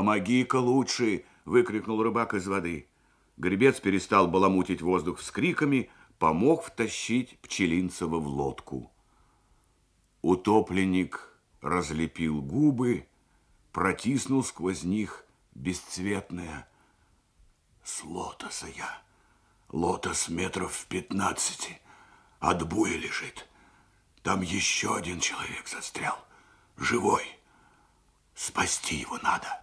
«Помоги-ка лучше!» – выкрикнул рыбак из воды. Гребец перестал баламутить воздух с криками, помог втащить Пчелинцева в лодку. Утопленник разлепил губы, протиснул сквозь них бесцветное. С лотоса я. Лотос метров в пятнадцати. От буя лежит. Там еще один человек застрял. Живой. Спасти его надо.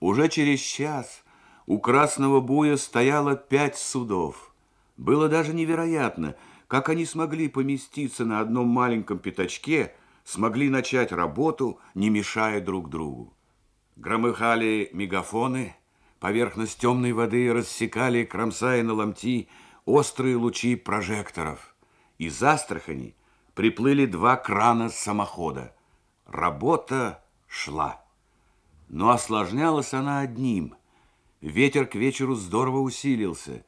Уже через час у Красного Буя стояло пять судов. Было даже невероятно, как они смогли поместиться на одном маленьком пятачке, смогли начать работу, не мешая друг другу. Громыхали мегафоны, поверхность темной воды рассекали, кромсая на ломти, острые лучи прожекторов. Из Астрахани приплыли два крана самохода. Работа шла. Но осложнялась она одним. Ветер к вечеру здорово усилился.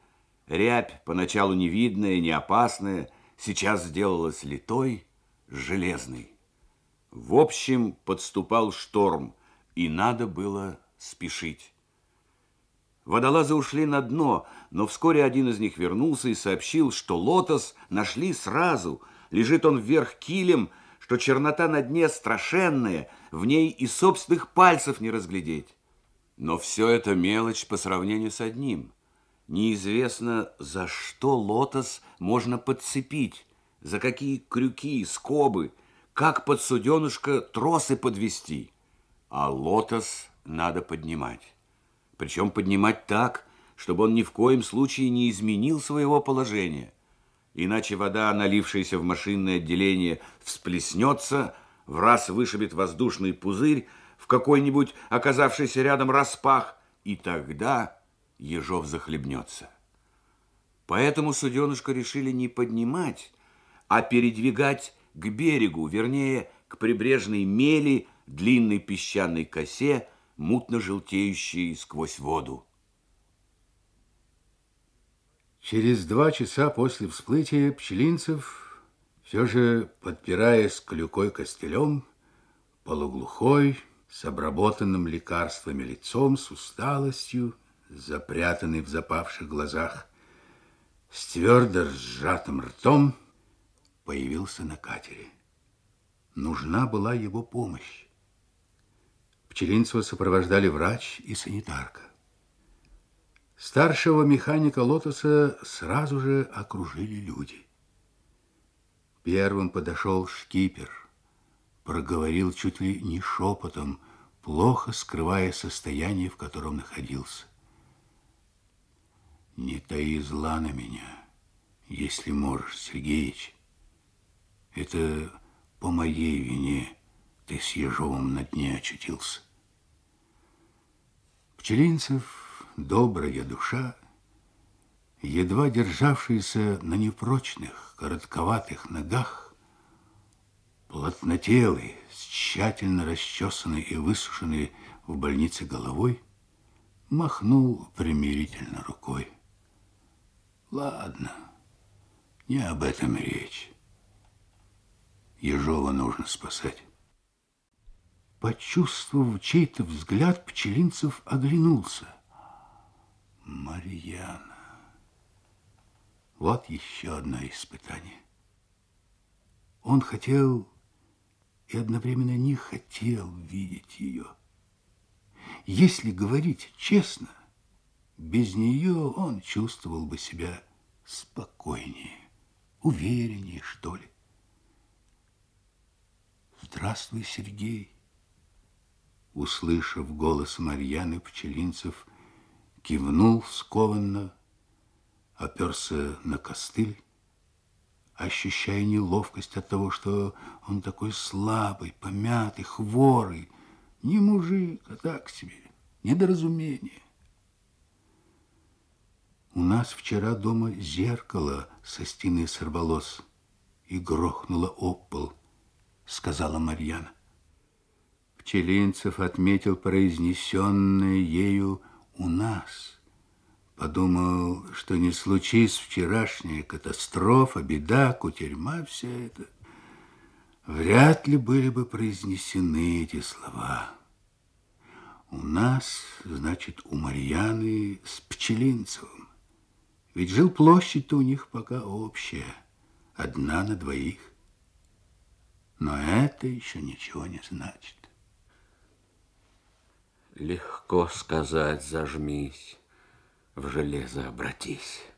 Рябь, поначалу невидная, не опасная, сейчас сделалась литой, железной. В общем, подступал шторм, и надо было спешить. Водолазы ушли на дно, но вскоре один из них вернулся и сообщил, что лотос нашли сразу. Лежит он вверх килем, что чернота на дне страшенная, в ней и собственных пальцев не разглядеть. Но все это мелочь по сравнению с одним. Неизвестно, за что лотос можно подцепить, за какие крюки, скобы, как под суденышко тросы подвести. А лотос надо поднимать. Причем поднимать так, чтобы он ни в коем случае не изменил своего положения – Иначе вода, налившаяся в машинное отделение, всплеснется, в раз вышибет воздушный пузырь в какой-нибудь оказавшийся рядом распах, и тогда Ежов захлебнется. Поэтому суденышко решили не поднимать, а передвигать к берегу, вернее, к прибрежной мели, длинной песчаной косе, мутно желтеющей сквозь воду. Через два часа после всплытия пчелинцев, все же подпираясь клюкой костылем, полуглухой, с обработанным лекарствами лицом, с усталостью, запрятанный в запавших глазах, с твердо сжатым ртом, появился на катере. Нужна была его помощь. Пчелинцева сопровождали врач и санитарка. Старшего механика «Лотоса» сразу же окружили люди. Первым подошел шкипер, проговорил чуть ли не шепотом, плохо скрывая состояние, в котором находился. «Не таи зла на меня, если можешь, Сергеич. Это по моей вине ты с Ежовым на дне очутился». Пчелинцев добрая душа, едва державшаяся на непрочных, коротковатых ногах, плотнотелый, с тщательно расчесанной и высушенной в больнице головой, махнул примирительно рукой. Ладно, не об этом речь. Ежова нужно спасать. Почувствовав чей-то взгляд, Пчелинцев оглянулся – Марьяна. Вот еще одно испытание. Он хотел и одновременно не хотел видеть ее. Если говорить честно, без нее он чувствовал бы себя спокойнее, увереннее, что ли. «Здравствуй, Сергей!» Услышав голос Марьяны Пчелинцев, кивнул скованно, оперся на костыль, ощущая неловкость от того, что он такой слабый, помятый, хворый, не мужик, а так себе, недоразумение. У нас вчера дома зеркало со стены сорвалось и грохнуло об пол, сказала Марьяна. Пчелинцев отметил произнесенное ею у нас. Подумал, что не случись вчерашняя катастрофа, беда, кутерьма, вся это, вряд ли были бы произнесены эти слова. нас, значит, у Марьяны с Пчелинцевым. Ведь жил площадь-то у них пока общая, одна на двоих. Но это еще ничего не значит. Легко сказать, зажмись, в железо обратись.